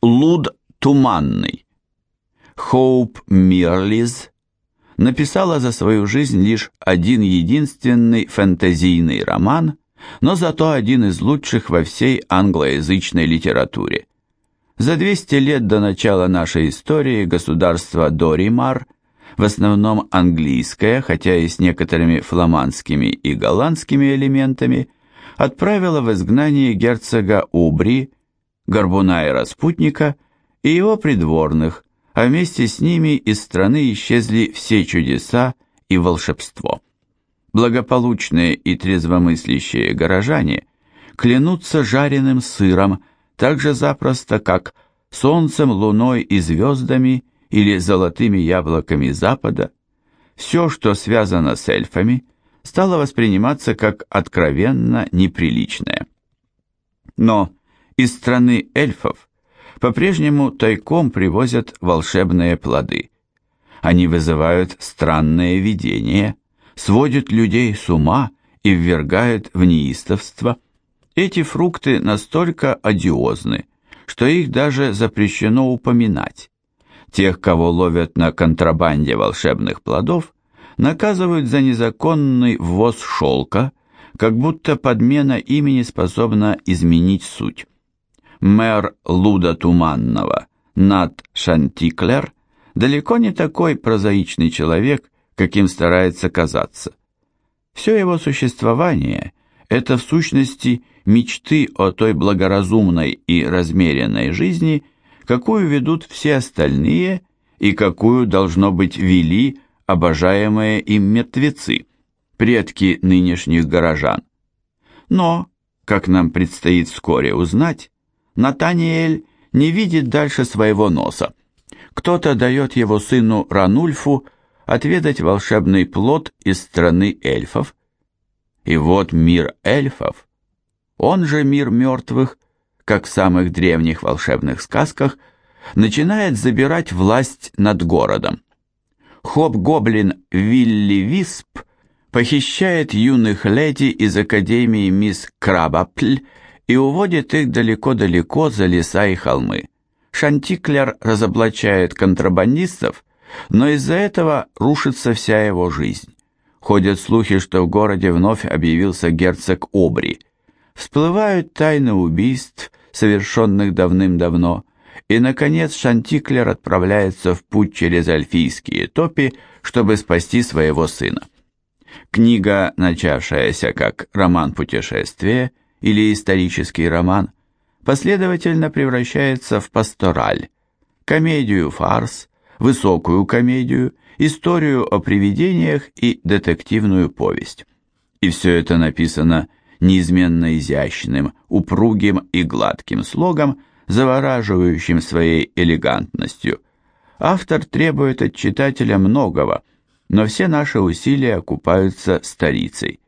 Луд Туманный. Хоуп Мирлиз написала за свою жизнь лишь один единственный фэнтезийный роман, но зато один из лучших во всей англоязычной литературе. За 200 лет до начала нашей истории государство Доримар, в основном английское, хотя и с некоторыми фламандскими и голландскими элементами, отправило в изгнание герцога Убри, Горбуна и Распутника и его придворных, а вместе с ними из страны исчезли все чудеса и волшебство. Благополучные и трезвомыслящие горожане клянутся жареным сыром так же запросто, как солнцем, луной и звездами или золотыми яблоками запада. Все, что связано с эльфами, стало восприниматься как откровенно неприличное. Но из страны эльфов по-прежнему тайком привозят волшебные плоды. Они вызывают странные видения, сводят людей с ума и ввергают в неистовство. Эти фрукты настолько одиозны, что их даже запрещено упоминать. Тех, кого ловят на контрабанде волшебных плодов, наказывают за незаконный ввоз шелка, как будто подмена имени способна изменить суть мэр Луда Туманного, Нат Шантиклер, далеко не такой прозаичный человек, каким старается казаться. Все его существование – это в сущности мечты о той благоразумной и размеренной жизни, какую ведут все остальные и какую, должно быть, вели обожаемые им мертвецы, предки нынешних горожан. Но, как нам предстоит вскоре узнать, Натаниэль не видит дальше своего носа. Кто-то дает его сыну Ранульфу отведать волшебный плод из страны эльфов. И вот мир эльфов, он же мир мертвых, как в самых древних волшебных сказках, начинает забирать власть над городом. Хоп-гоблин Вилли Висп похищает юных леди из Академии мисс Крабапль и уводит их далеко-далеко за леса и холмы. Шантиклер разоблачает контрабандистов, но из-за этого рушится вся его жизнь. Ходят слухи, что в городе вновь объявился герцог Обри. Всплывают тайны убийств, совершенных давным-давно, и, наконец, Шантиклер отправляется в путь через Альфийские топи, чтобы спасти своего сына. Книга, начавшаяся как роман путешествия, или исторический роман последовательно превращается в пастораль, комедию-фарс, высокую комедию, историю о привидениях и детективную повесть. И все это написано неизменно изящным, упругим и гладким слогом, завораживающим своей элегантностью. Автор требует от читателя многого, но все наши усилия окупаются старицей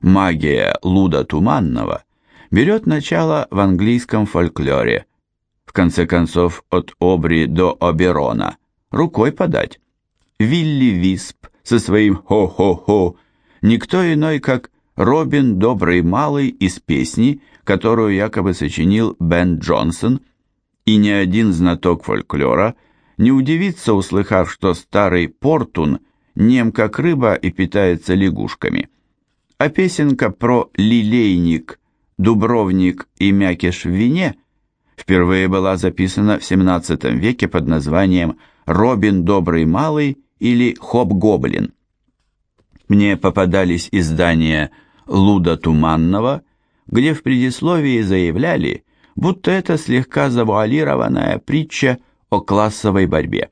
магия Луда Туманного берет начало в английском фольклоре. В конце концов, от Обри до Оберона. Рукой подать. Вилли Висп со своим «хо-хо-хо» никто иной, как Робин Добрый Малый из песни, которую якобы сочинил Бен Джонсон, и ни один знаток фольклора не удивится, услыхав, что старый Портун нем как рыба и питается лягушками а песенка про лилейник, дубровник и мякиш в вине впервые была записана в XVII веке под названием «Робин Добрый Малый» или «Хоп-Гоблин». Мне попадались издания Луда Туманного, где в предисловии заявляли, будто это слегка завуалированная притча о классовой борьбе.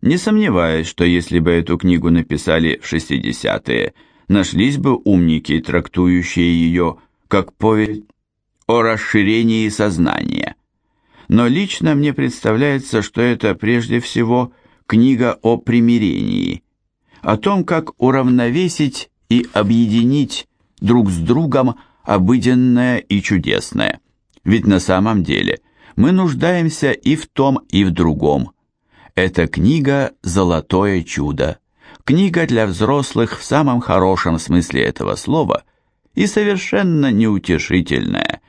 Не сомневаюсь, что если бы эту книгу написали в 60-е, нашлись бы умники, трактующие ее как повесть о расширении сознания. Но лично мне представляется, что это прежде всего книга о примирении, о том, как уравновесить и объединить друг с другом обыденное и чудесное. Ведь на самом деле мы нуждаемся и в том, и в другом. Эта книга «Золотое чудо». Книга для взрослых в самом хорошем смысле этого слова и совершенно неутешительная,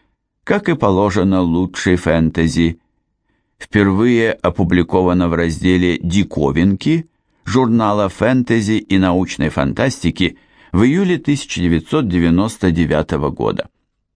как и положено лучшей фэнтези. Впервые опубликована в разделе «Диковинки» журнала фэнтези и научной фантастики в июле 1999 года.